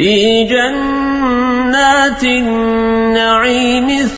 في جنات النعيم